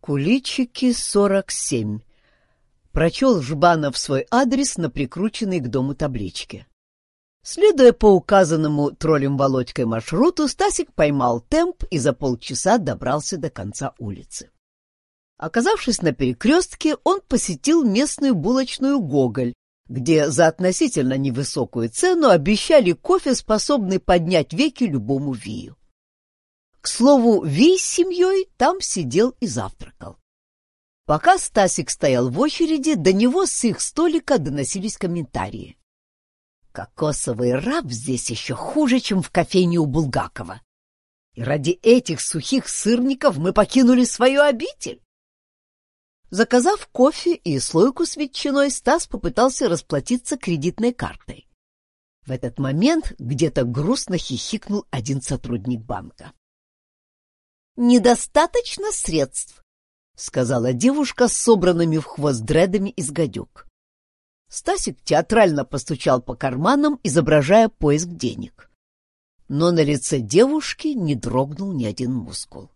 Куличики, 47. Прочел Жбанов свой адрес на прикрученной к дому табличке. Следуя по указанному троллем Володькой маршруту, Стасик поймал темп и за полчаса добрался до конца улицы. Оказавшись на перекрестке, он посетил местную булочную «Гоголь», где за относительно невысокую цену обещали кофе, способный поднять веки любому вию. Слову, Ви с семьей там сидел и завтракал. Пока Стасик стоял в очереди, до него с их столика доносились комментарии. Кокосовый раб здесь еще хуже, чем в кофейне у Булгакова. И ради этих сухих сырников мы покинули свою обитель. Заказав кофе и слойку с ветчиной, Стас попытался расплатиться кредитной картой. В этот момент где-то грустно хихикнул один сотрудник банка недостаточно средств, — сказала девушка с собранными в хвост дредами из гадюк. Стасик театрально постучал по карманам, изображая поиск денег. Но на лице девушки не дрогнул ни один мускул.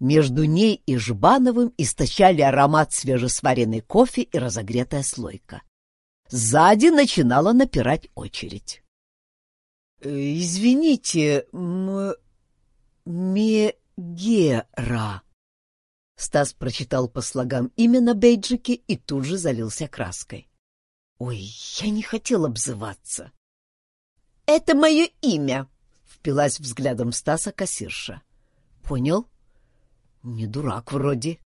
Между ней и Жбановым источали аромат свежесваренной кофе и разогретая слойка. Сзади начинала напирать очередь. «Э, — Извините, м... ме... Гера. Стас прочитал по слогам имя на бейджике и тут же залился краской. Ой, я не хотел обзываться. Это мое имя, впилась взглядом Стаса кассирша. Понял? Не дурак вроде.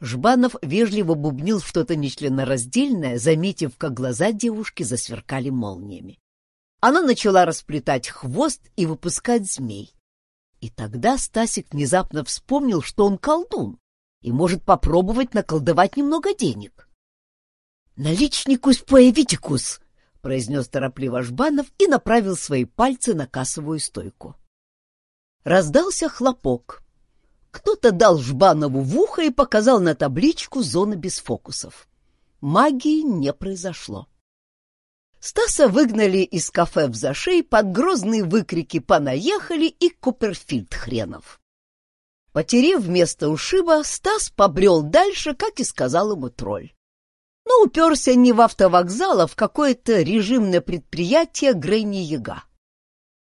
Жбанов вежливо бубнил что-то нечленораздельное, заметив, как глаза девушки засверкали молниями. Она начала расплетать хвост и выпускать змей. И тогда Стасик внезапно вспомнил, что он колдун и может попробовать наколдовать немного денег. «Наличникус появитикус!» — произнес торопливо Жбанов и направил свои пальцы на кассовую стойку. Раздался хлопок. Кто-то дал Жбанову в ухо и показал на табличку «Зона без фокусов». Магии не произошло. Стаса выгнали из кафе в зашей под грозные выкрики «Понаехали» и «Куперфильд хренов». Потерев вместо ушиба, Стас побрел дальше, как и сказал ему тролль. Но уперся не в автовокзал, а в какое-то режимное предприятие Грейни-Яга.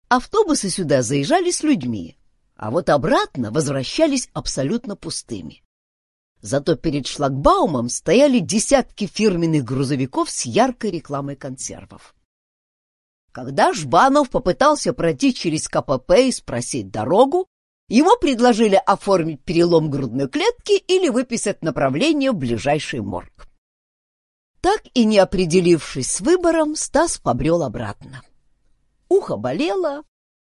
Автобусы сюда заезжали с людьми, а вот обратно возвращались абсолютно пустыми. Зато перед шлагбаумом стояли десятки фирменных грузовиков с яркой рекламой консервов. Когда Жбанов попытался пройти через КПП и спросить дорогу, ему предложили оформить перелом грудной клетки или выписать направление в ближайший морг. Так и не определившись с выбором, Стас побрел обратно. Ухо болело,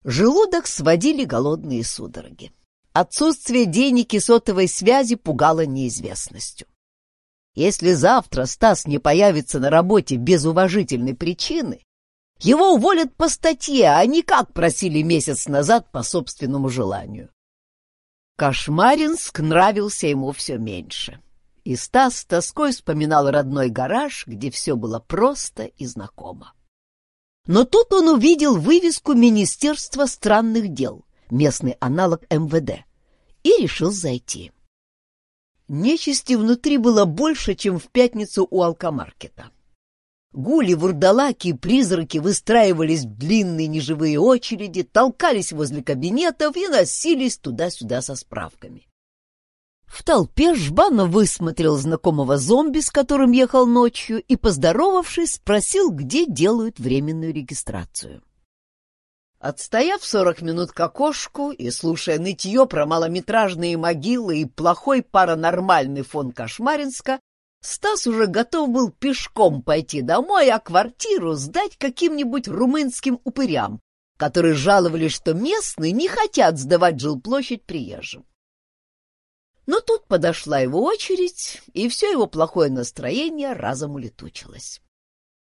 желудок сводили голодные судороги. Отсутствие денег и сотовой связи пугало неизвестностью. Если завтра Стас не появится на работе без уважительной причины, его уволят по статье, а не как просили месяц назад по собственному желанию. Кошмаринск нравился ему все меньше. И Стас с тоской вспоминал родной гараж, где все было просто и знакомо. Но тут он увидел вывеску Министерства странных дел — местный аналог МВД, и решил зайти. Нечисти внутри было больше, чем в пятницу у алкомаркета. Гули, вурдалаки и призраки выстраивались в длинные неживые очереди, толкались возле кабинетов и носились туда-сюда со справками. В толпе Жбанов высмотрел знакомого зомби, с которым ехал ночью, и, поздоровавшись, спросил, где делают временную регистрацию. Отстояв сорок минут к окошку и слушая нытье про малометражные могилы и плохой паранормальный фон Кошмаринска, Стас уже готов был пешком пойти домой, а квартиру сдать каким-нибудь румынским упырям, которые жаловались, что местные не хотят сдавать жилплощадь приезжим. Но тут подошла его очередь, и все его плохое настроение разом улетучилось.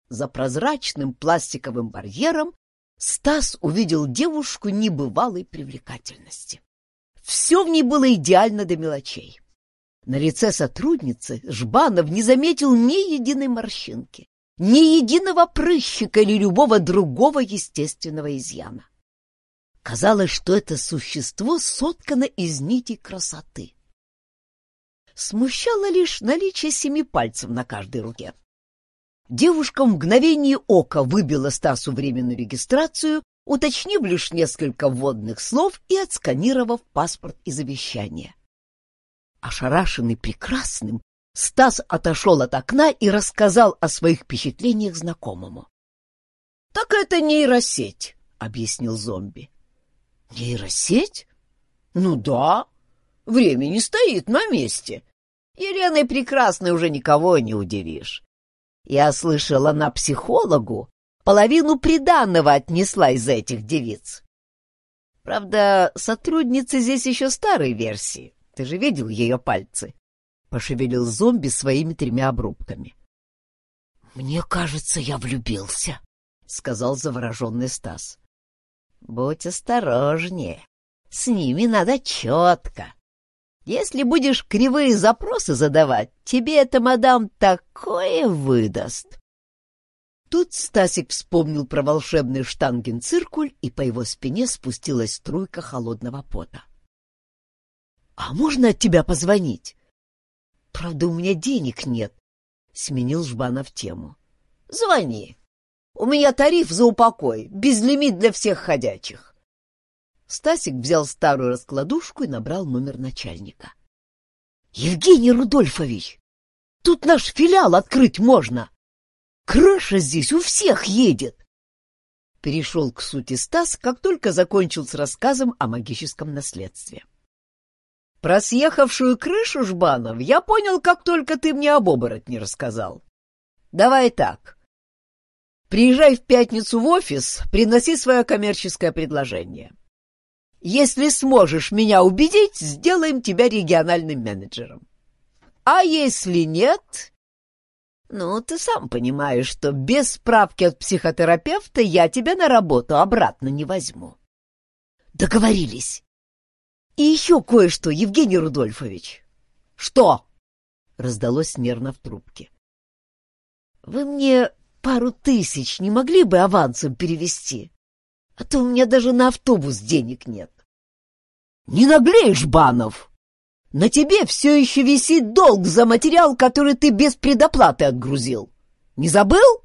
За прозрачным пластиковым барьером Стас увидел девушку небывалой привлекательности. Все в ней было идеально до мелочей. На лице сотрудницы Жбанов не заметил ни единой морщинки, ни единого прыщика или любого другого естественного изъяна. Казалось, что это существо соткано из нитей красоты. Смущало лишь наличие семи пальцев на каждой руке. Девушка в мгновение ока выбила Стасу временную регистрацию, уточнив лишь несколько вводных слов и отсканировав паспорт и завещание. Ошарашенный прекрасным, Стас отошел от окна и рассказал о своих впечатлениях знакомому. — Так это нейросеть, — объяснил зомби. — Нейросеть? Ну да. Время не стоит на месте. Еленой Прекрасной уже никого не удивишь. Я слышала, на психологу половину приданного отнесла из этих девиц. Правда, сотрудница здесь еще старой версии. Ты же видел ее пальцы? Пошевелил зомби своими тремя обрубками. «Мне кажется, я влюбился», — сказал завороженный Стас. «Будь осторожнее. С ними надо четко. Если будешь кривые запросы задавать, тебе эта мадам такое выдаст. Тут Стасик вспомнил про волшебный штангенциркуль, и по его спине спустилась струйка холодного пота. — А можно от тебя позвонить? — Правда, у меня денег нет, — сменил Жбанов тему. — Звони. У меня тариф за упокой, безлимит для всех ходячих. Стасик взял старую раскладушку и набрал номер начальника. — Евгений Рудольфович, тут наш филиал открыть можно. Крыша здесь у всех едет. Перешел к сути Стас, как только закончил с рассказом о магическом наследстве. Про съехавшую крышу, Жбанов, я понял, как только ты мне об оборотне рассказал. Давай так. Приезжай в пятницу в офис, приноси свое коммерческое предложение. — если сможешь меня убедить, сделаем тебя региональным менеджером. А если нет... Ну, ты сам понимаешь, что без справки от психотерапевта я тебя на работу обратно не возьму. Договорились. И еще кое-что, Евгений Рудольфович. Что? Раздалось нервно в трубке. Вы мне пару тысяч не могли бы авансом перевести? А то у меня даже на автобус денег нет. Не наглеешь, Банов! На тебе все еще висит долг за материал, который ты без предоплаты отгрузил. Не забыл?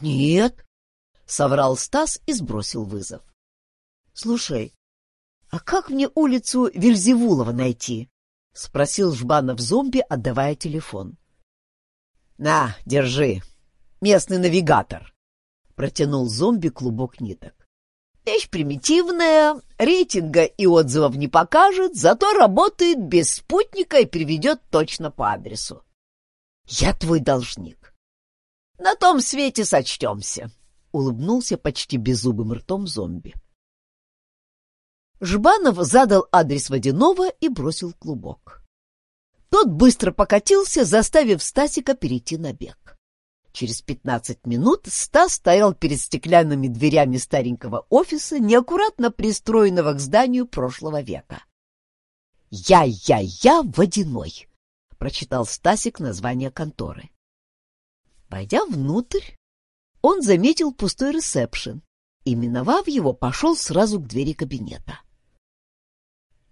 Нет, — соврал Стас и сбросил вызов. Слушай, а как мне улицу Вельзевулова найти? — спросил Жбанов зомби, отдавая телефон. — На, держи, местный навигатор, — протянул зомби клубок ниток. Вещь примитивная, рейтинга и отзывов не покажет, зато работает без спутника и приведет точно по адресу. Я твой должник. На том свете сочтемся, — улыбнулся почти беззубым ртом зомби. Жбанов задал адрес водяного и бросил клубок. Тот быстро покатился, заставив Стасика перейти на бег. Через пятнадцать минут Стас стоял перед стеклянными дверями старенького офиса, неаккуратно пристроенного к зданию прошлого века. «Я-я-я водяной!» — прочитал Стасик название конторы. Войдя внутрь, он заметил пустой ресепшн и, миновав его, пошел сразу к двери кабинета.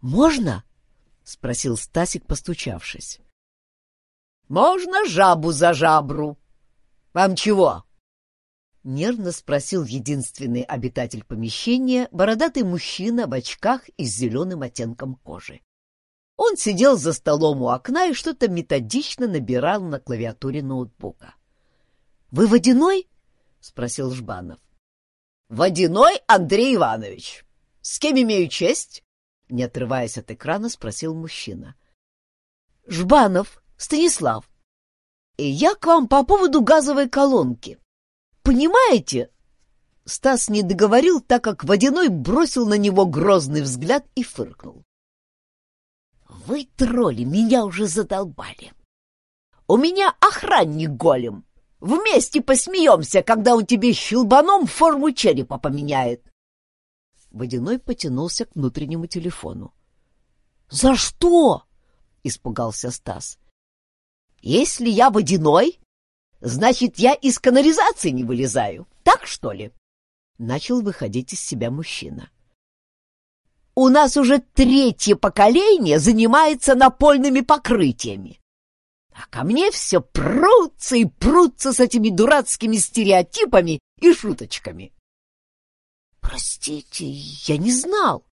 «Можно?» — спросил Стасик, постучавшись. «Можно жабу за жабру», «Вам чего?» — нервно спросил единственный обитатель помещения, бородатый мужчина в очках и с зеленым оттенком кожи. Он сидел за столом у окна и что-то методично набирал на клавиатуре ноутбука. «Вы водяной?» — спросил Жбанов. «Водяной Андрей Иванович. С кем имею честь?» Не отрываясь от экрана, спросил мужчина. «Жбанов, Станислав я к вам по поводу газовой колонки. Понимаете?» Стас не договорил, так как Водяной бросил на него грозный взгляд и фыркнул. «Вы, тролли, меня уже задолбали. У меня охранник голем. Вместе посмеемся, когда он тебе щелбаном форму черепа поменяет». Водяной потянулся к внутреннему телефону. «За что?» — испугался Стас. Если я водяной, значит, я из канализации не вылезаю. Так, что ли? Начал выходить из себя мужчина. у нас уже третье поколение занимается напольными покрытиями. А ко мне все прутся и прутся с этими дурацкими стереотипами и шуточками. Простите, я не знал.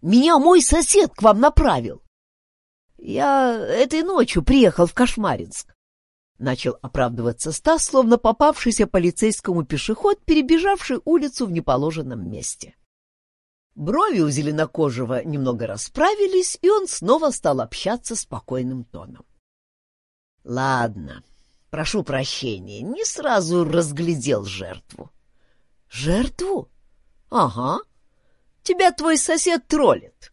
Меня мой сосед к вам направил. Я этой ночью приехал в Кошмаринск. Начал оправдываться Стас, словно попавшийся полицейскому пешеход, перебежавший улицу в неположенном месте. Брови у зеленокожего немного расправились, и он снова стал общаться спокойным тоном. — Ладно, прошу прощения, не сразу разглядел жертву. — Жертву? Ага. Тебя твой сосед троллит.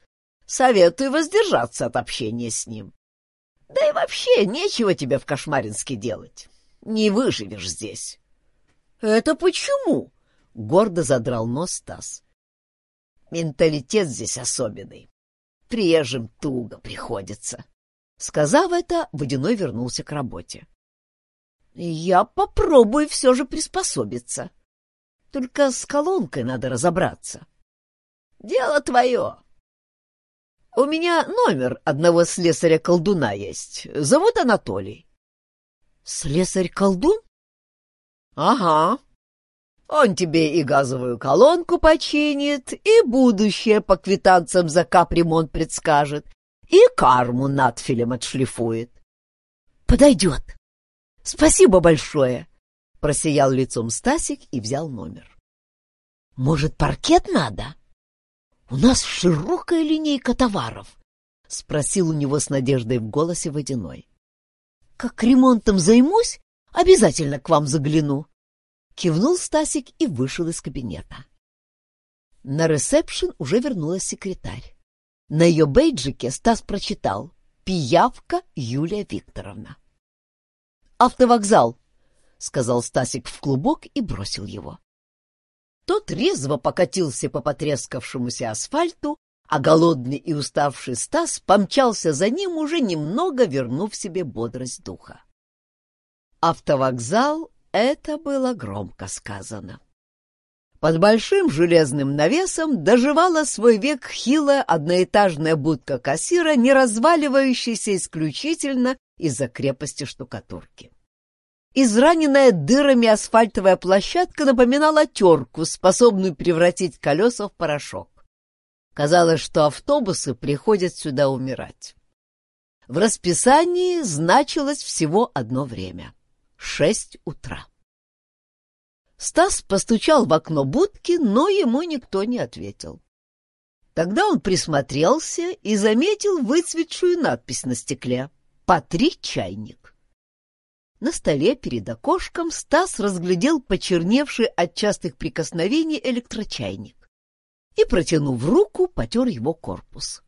Советую воздержаться от общения с ним. Да и вообще, нечего тебе в Кошмаринске делать. Не выживешь здесь. — Это почему? — гордо задрал нос Стас. — Менталитет здесь особенный. Приезжим туго приходится. Сказав это, Водяной вернулся к работе. — Я попробую все же приспособиться. Только с колонкой надо разобраться. — Дело твое. У меня номер одного слесаря-колдуна есть. Зовут Анатолий. Слесарь-колдун? Ага. Он тебе и газовую колонку починит, и будущее по квитанциям за капремонт предскажет, и карму надфилем отшлифует. Подойдет. Спасибо большое. Просиял лицом Стасик и взял номер. Может, паркет надо? «У нас широкая линейка товаров», — спросил у него с надеждой в голосе водяной. «Как ремонтом займусь, обязательно к вам загляну», — кивнул Стасик и вышел из кабинета. На ресепшн уже вернулась секретарь. На ее бейджике Стас прочитал «Пиявка Юлия Викторовна». «Автовокзал», — сказал Стасик в клубок и бросил его. Тот резво покатился по потрескавшемуся асфальту, а голодный и уставший Стас помчался за ним, уже немного вернув себе бодрость духа. Автовокзал — это было громко сказано. Под большим железным навесом доживала свой век хилая одноэтажная будка кассира, не разваливающаяся исключительно из-за крепости штукатурки. Израненная дырами асфальтовая площадка напоминала терку, способную превратить колеса в порошок. Казалось, что автобусы приходят сюда умирать. В расписании значилось всего одно время — шесть утра. Стас постучал в окно будки, но ему никто не ответил. Тогда он присмотрелся и заметил выцветшую надпись на стекле «По три чайник». На столе перед окошком Стас разглядел почерневший от частых прикосновений электрочайник и, протянув руку, потер его корпус.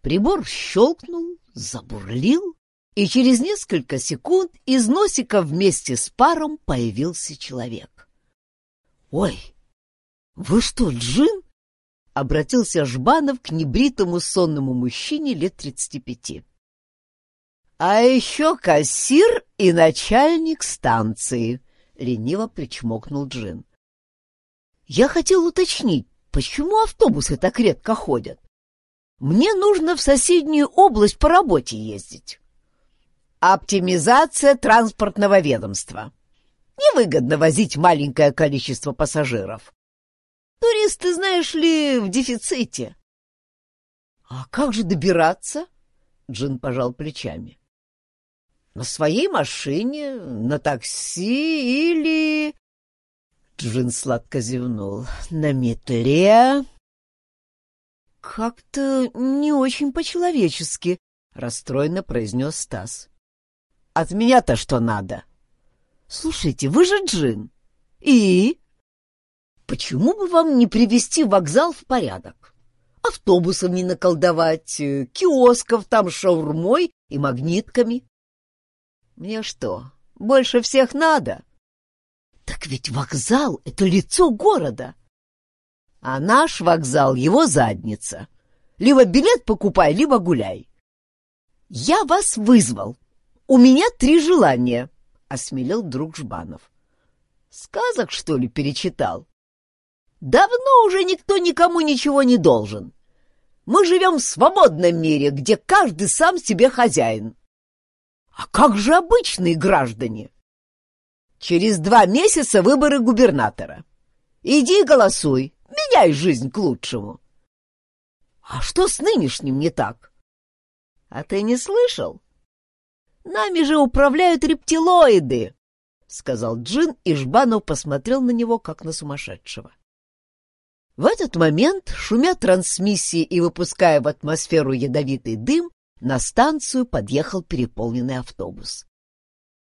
Прибор щелкнул, забурлил, и через несколько секунд из носика вместе с паром появился человек. — Ой, вы что, Джин? — обратился Жбанов к небритому сонному мужчине лет тридцати пяти. А еще кассир и начальник станции, — лениво причмокнул Джин. Я хотел уточнить, почему автобусы так редко ходят? Мне нужно в соседнюю область по работе ездить. Оптимизация транспортного ведомства. Невыгодно возить маленькое количество пассажиров. Туристы, знаешь ли, в дефиците. — А как же добираться? — Джин пожал плечами. На своей машине, на такси или... Джин сладко зевнул. На метле... «Как-то не очень по-человечески», — расстроенно произнес Стас. «От меня-то что надо?» «Слушайте, вы же Джин. И?» «Почему бы вам не привести вокзал в порядок? Автобусов не наколдовать, киосков там шаурмой и магнитками. Мне что, больше всех надо? Так ведь вокзал — это лицо города. А наш вокзал — его задница. Либо билет покупай, либо гуляй. Я вас вызвал. У меня три желания, — осмелел друг Жбанов. Сказок, что ли, перечитал? Давно уже никто никому ничего не должен. Мы живем в свободном мире, где каждый сам себе хозяин. А как же обычные граждане? Через два месяца выборы губернатора. Иди голосуй, меняй жизнь к лучшему. А что с нынешним не так? А ты не слышал? Нами же управляют рептилоиды, сказал Джин, и Жбанов посмотрел на него, как на сумасшедшего. В этот момент, шумя трансмиссии и выпуская в атмосферу ядовитый дым, на станцию подъехал переполненный автобус.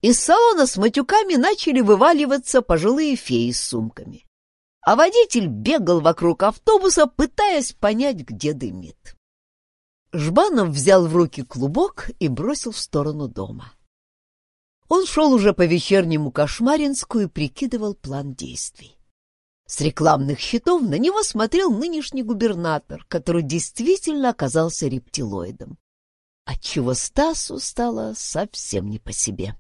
Из салона с матюками начали вываливаться пожилые феи с сумками а водитель бегал вокруг автобуса, пытаясь понять, где дымит. Жбанов взял в руки клубок и бросил в сторону дома. Он шел уже по вечернему Кошмаринску и прикидывал план действий. С рекламных щитов на него смотрел нынешний губернатор, который действительно оказался рептилоидом, отчего Стасу стало совсем не по себе.